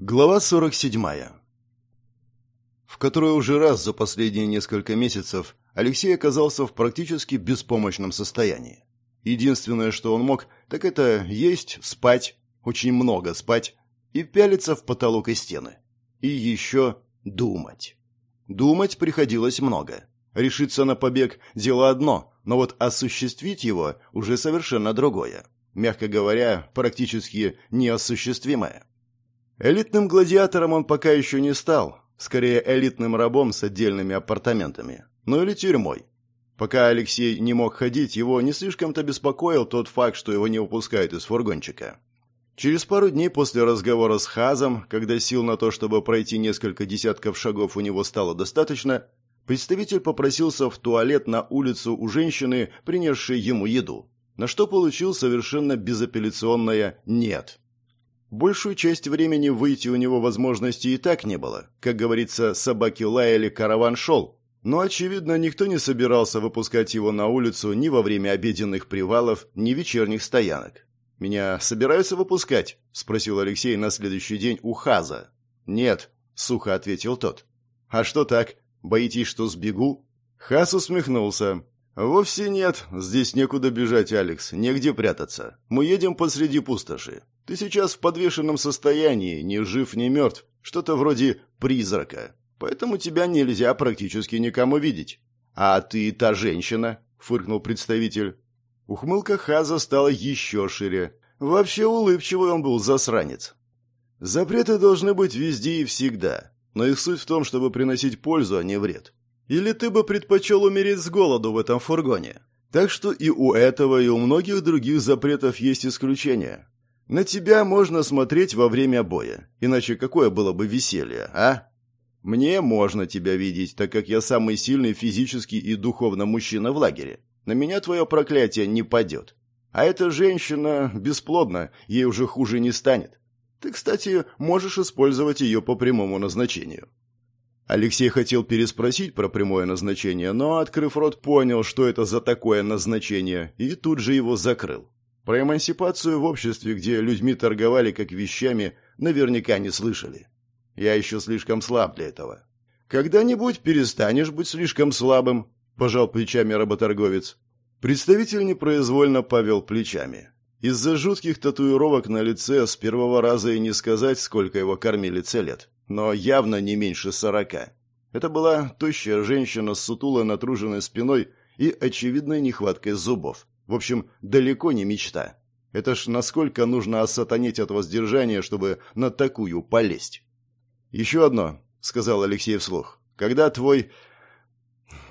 Глава 47. В которой уже раз за последние несколько месяцев Алексей оказался в практически беспомощном состоянии. Единственное, что он мог, так это есть, спать, очень много спать и пялиться в потолок и стены. И еще думать. Думать приходилось много. Решиться на побег – дело одно, но вот осуществить его уже совершенно другое. Мягко говоря, практически неосуществимое. Элитным гладиатором он пока еще не стал, скорее элитным рабом с отдельными апартаментами, ну или тюрьмой. Пока Алексей не мог ходить, его не слишком-то беспокоил тот факт, что его не выпускают из фургончика. Через пару дней после разговора с Хазом, когда сил на то, чтобы пройти несколько десятков шагов у него стало достаточно, представитель попросился в туалет на улицу у женщины, принесшей ему еду, на что получил совершенно безапелляционное «нет». Большую часть времени выйти у него возможности и так не было. Как говорится, собаки лаяли, караван шел. Но, очевидно, никто не собирался выпускать его на улицу ни во время обеденных привалов, ни вечерних стоянок. «Меня собираются выпускать?» – спросил Алексей на следующий день у Хаза. «Нет», – сухо ответил тот. «А что так? Боитесь, что сбегу?» Хаз усмехнулся. «Вовсе нет. Здесь некуда бежать, Алекс. Негде прятаться. Мы едем посреди пустоши. Ты сейчас в подвешенном состоянии, ни жив, ни мертв, что-то вроде призрака. Поэтому тебя нельзя практически никому видеть. А ты та женщина, фыркнул представитель. Ухмылка Хаза стала еще шире. Вообще улыбчивый он был засранец. Запреты должны быть везде и всегда, но их суть в том, чтобы приносить пользу, а не вред. Или ты бы предпочел умереть с голоду в этом фургоне? Так что и у этого, и у многих других запретов есть исключения. На тебя можно смотреть во время боя. Иначе какое было бы веселье, а? Мне можно тебя видеть, так как я самый сильный физически и духовно мужчина в лагере. На меня твое проклятие не падет. А эта женщина бесплодна, ей уже хуже не станет. Ты, кстати, можешь использовать ее по прямому назначению». Алексей хотел переспросить про прямое назначение, но, открыв рот, понял, что это за такое назначение, и тут же его закрыл. Про эмансипацию в обществе, где людьми торговали как вещами, наверняка не слышали. Я еще слишком слаб для этого. Когда-нибудь перестанешь быть слишком слабым, пожал плечами работорговец. Представитель непроизвольно повел плечами. Из-за жутких татуировок на лице с первого раза и не сказать, сколько его кормили лет, но явно не меньше сорока. Это была тощая женщина с сутулой натруженной спиной и очевидной нехваткой зубов. В общем, далеко не мечта. Это ж насколько нужно осатанить от воздержания, чтобы на такую полезть. «Еще одно», — сказал Алексей вслух. «Когда твой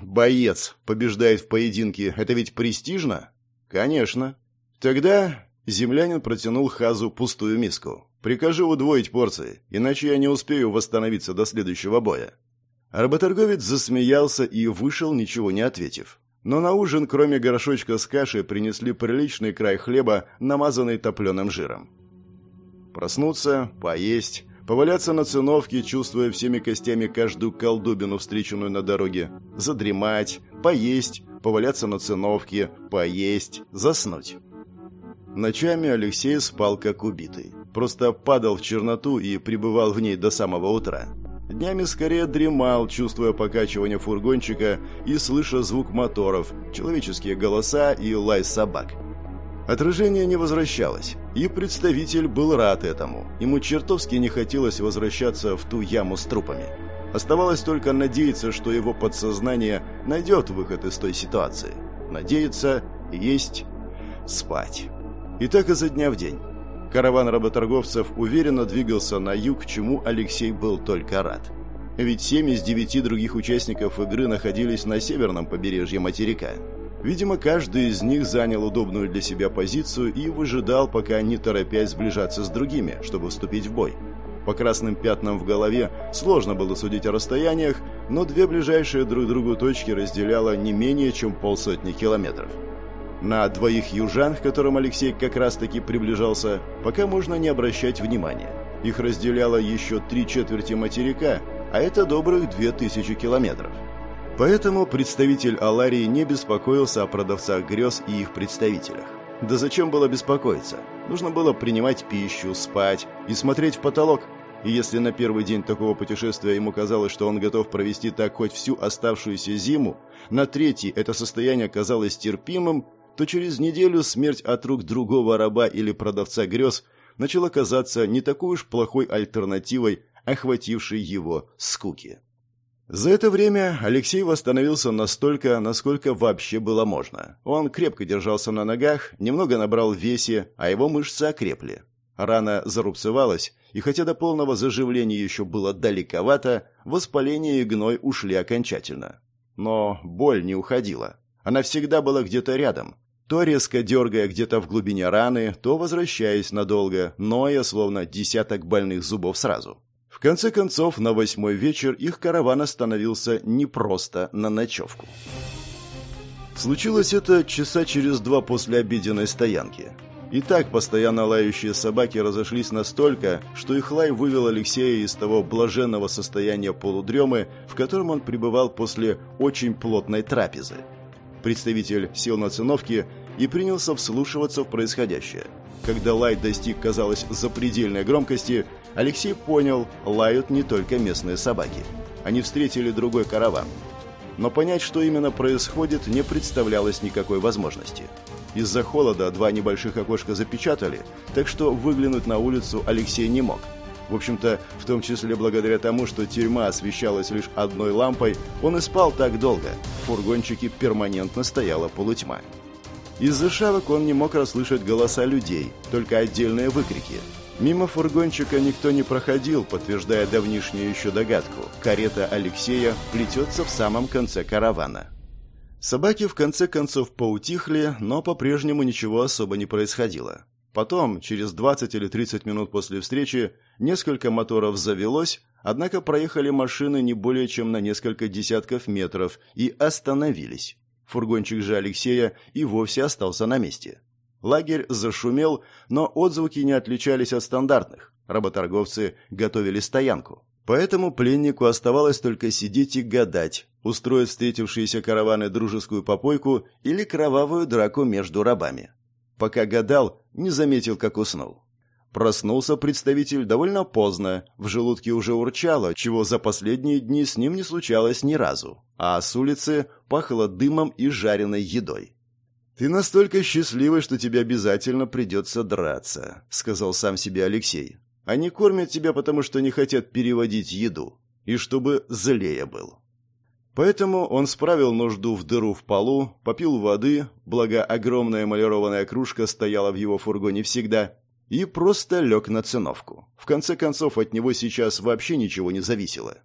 боец побеждает в поединке, это ведь престижно?» «Конечно». Тогда землянин протянул Хазу пустую миску. «Прикажи удвоить порции, иначе я не успею восстановиться до следующего боя». Работорговец засмеялся и вышел, ничего не ответив. Но на ужин, кроме горшочка с кашей, принесли приличный край хлеба, намазанный топленым жиром. Проснуться, поесть, поваляться на циновке, чувствуя всеми костями каждую колдубину, встреченную на дороге, задремать, поесть, поваляться на циновке, поесть, заснуть. Ночами Алексей спал как убитый. Просто падал в черноту и пребывал в ней до самого утра. Днями скорее дремал, чувствуя покачивание фургончика и слыша звук моторов, человеческие голоса и лай собак. Отражение не возвращалось, и представитель был рад этому. Ему чертовски не хотелось возвращаться в ту яму с трупами. Оставалось только надеяться, что его подсознание найдет выход из той ситуации. Надеяться, есть, спать. И так изо дня в день. Караван работорговцев уверенно двигался на юг, чему Алексей был только рад. Ведь семь из девяти других участников игры находились на северном побережье материка. Видимо, каждый из них занял удобную для себя позицию и выжидал, пока не торопясь сближаться с другими, чтобы вступить в бой. По красным пятнам в голове сложно было судить о расстояниях, но две ближайшие друг другу точки разделяло не менее чем полсотни километров. На двоих южан, к которым Алексей как раз-таки приближался, пока можно не обращать внимания. Их разделяло еще три четверти материка, а это добрых две тысячи километров. Поэтому представитель Аларии не беспокоился о продавцах грез и их представителях. Да зачем было беспокоиться? Нужно было принимать пищу, спать и смотреть в потолок. И если на первый день такого путешествия ему казалось, что он готов провести так хоть всю оставшуюся зиму, на третий это состояние казалось терпимым, то через неделю смерть от рук другого раба или продавца грез начала казаться не такой уж плохой альтернативой, охватившей его скуки. За это время Алексей восстановился настолько, насколько вообще было можно. Он крепко держался на ногах, немного набрал весе, а его мышцы окрепли. Рана зарубцевалась, и хотя до полного заживления еще было далековато, воспаление и гной ушли окончательно. Но боль не уходила. Она всегда была где-то рядом, то резко дергая где-то в глубине раны, то возвращаясь надолго, ноя, словно десяток больных зубов сразу. В конце концов, на восьмой вечер их караван остановился не просто на ночевку. Случилось это часа через два после обеденной стоянки. И так постоянно лающие собаки разошлись настолько, что их лай вывел Алексея из того блаженного состояния полудремы, в котором он пребывал после очень плотной трапезы. Представитель сел на циновке и принялся вслушиваться в происходящее. Когда лай достиг, казалось, запредельной громкости, Алексей понял, лают не только местные собаки. Они встретили другой караван. Но понять, что именно происходит, не представлялось никакой возможности. Из-за холода два небольших окошка запечатали, так что выглянуть на улицу Алексей не мог. В общем-то, в том числе благодаря тому, что тюрьма освещалась лишь одной лампой, он и спал так долго. В фургончике перманентно стояла полутьма. Из-за шавок он не мог расслышать голоса людей, только отдельные выкрики – Мимо фургончика никто не проходил, подтверждая давнишнюю еще догадку. Карета Алексея плетется в самом конце каравана. Собаки в конце концов поутихли, но по-прежнему ничего особо не происходило. Потом, через 20 или 30 минут после встречи, несколько моторов завелось, однако проехали машины не более чем на несколько десятков метров и остановились. Фургончик же Алексея и вовсе остался на месте. Лагерь зашумел, но отзвуки не отличались от стандартных. Работорговцы готовили стоянку. Поэтому пленнику оставалось только сидеть и гадать, устроить встретившиеся караваны дружескую попойку или кровавую драку между рабами. Пока гадал, не заметил, как уснул. Проснулся представитель довольно поздно, в желудке уже урчало, чего за последние дни с ним не случалось ни разу, а с улицы пахло дымом и жареной едой. «Ты настолько счастливый, что тебе обязательно придется драться», — сказал сам себе Алексей. «Они кормят тебя, потому что не хотят переводить еду, и чтобы злее был». Поэтому он справил нужду в дыру в полу, попил воды, благо огромная эмалированная кружка стояла в его фургоне всегда, и просто лег на циновку. В конце концов, от него сейчас вообще ничего не зависело.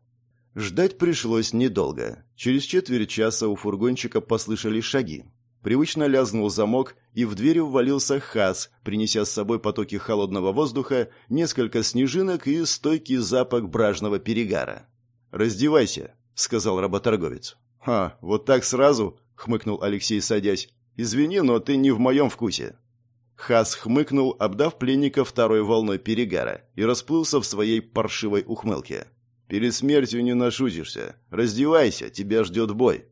Ждать пришлось недолго. Через четверть часа у фургончика послышались шаги. Привычно лязнул замок, и в дверь ввалился Хас, принеся с собой потоки холодного воздуха, несколько снежинок и стойкий запах бражного перегара. «Раздевайся», — сказал работорговец. «А, вот так сразу?» — хмыкнул Алексей, садясь. «Извини, но ты не в моем вкусе». Хас хмыкнул, обдав пленника второй волной перегара, и расплылся в своей паршивой ухмылке. «Перед смертью не нашутишься. Раздевайся, тебя ждет бой».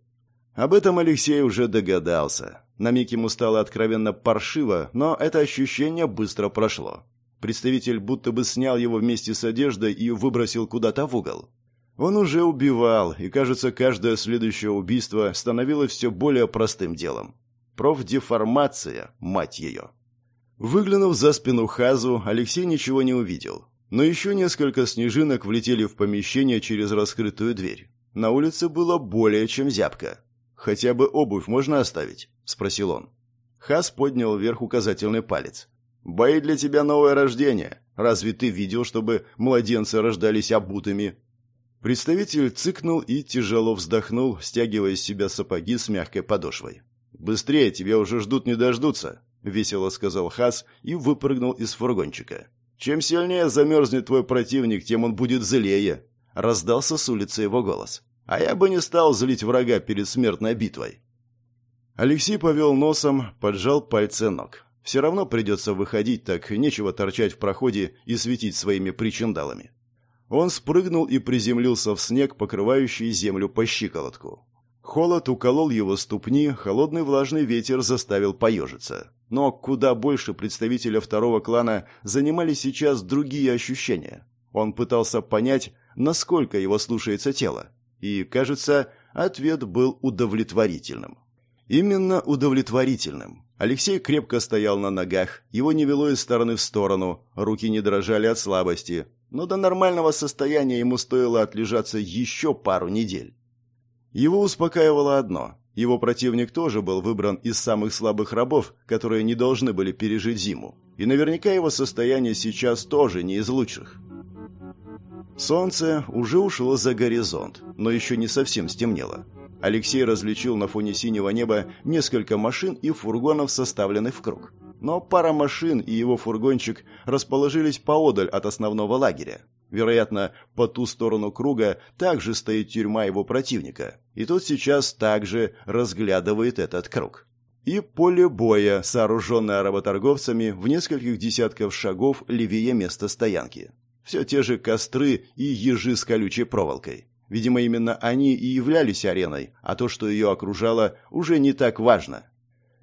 Об этом Алексей уже догадался. На миг ему стало откровенно паршиво, но это ощущение быстро прошло. Представитель будто бы снял его вместе с одеждой и выбросил куда-то в угол. Он уже убивал, и, кажется, каждое следующее убийство становилось все более простым делом. Профдеформация, мать ее. Выглянув за спину Хазу, Алексей ничего не увидел. Но еще несколько снежинок влетели в помещение через раскрытую дверь. На улице было более чем зябко. «Хотя бы обувь можно оставить?» – спросил он. Хас поднял вверх указательный палец. «Бои для тебя новое рождение. Разве ты видел, чтобы младенцы рождались обутыми?» Представитель цыкнул и тяжело вздохнул, стягивая с себя сапоги с мягкой подошвой. «Быстрее, тебя уже ждут не дождутся», — весело сказал Хас и выпрыгнул из фургончика. «Чем сильнее замерзнет твой противник, тем он будет злее», — раздался с улицы его голос. А я бы не стал злить врага перед смертной битвой. Алексей повел носом, поджал пальцы ног. Все равно придется выходить, так нечего торчать в проходе и светить своими причиндалами. Он спрыгнул и приземлился в снег, покрывающий землю по щиколотку. Холод уколол его ступни, холодный влажный ветер заставил поежиться. Но куда больше представителя второго клана занимали сейчас другие ощущения. Он пытался понять, насколько его слушается тело. И, кажется, ответ был удовлетворительным. Именно удовлетворительным. Алексей крепко стоял на ногах, его не вело из стороны в сторону, руки не дрожали от слабости, но до нормального состояния ему стоило отлежаться еще пару недель. Его успокаивало одно – его противник тоже был выбран из самых слабых рабов, которые не должны были пережить зиму, и наверняка его состояние сейчас тоже не из лучших. Солнце уже ушло за горизонт, но еще не совсем стемнело. Алексей различил на фоне синего неба несколько машин и фургонов, составленных в круг. Но пара машин и его фургончик расположились поодаль от основного лагеря. Вероятно, по ту сторону круга также стоит тюрьма его противника, и тот сейчас также разглядывает этот круг. И поле боя, сооруженное работорговцами в нескольких десятков шагов левее места стоянки. Все те же костры и ежи с колючей проволокой. Видимо, именно они и являлись ареной, а то, что ее окружало, уже не так важно.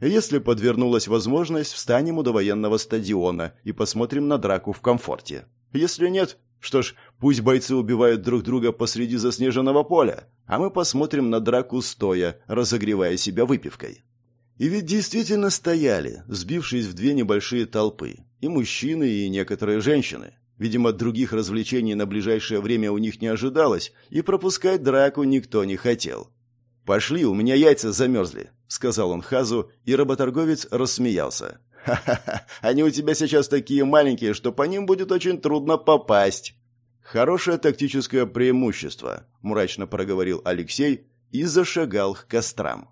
Если подвернулась возможность, встанем у довоенного стадиона и посмотрим на драку в комфорте. Если нет, что ж, пусть бойцы убивают друг друга посреди заснеженного поля, а мы посмотрим на драку стоя, разогревая себя выпивкой. И ведь действительно стояли, сбившись в две небольшие толпы, и мужчины, и некоторые женщины. Видимо, других развлечений на ближайшее время у них не ожидалось, и пропускать драку никто не хотел. «Пошли, у меня яйца замерзли», — сказал он Хазу, и работорговец рассмеялся. «Ха-ха-ха, они у тебя сейчас такие маленькие, что по ним будет очень трудно попасть». «Хорошее тактическое преимущество», — мрачно проговорил Алексей и зашагал к кострам.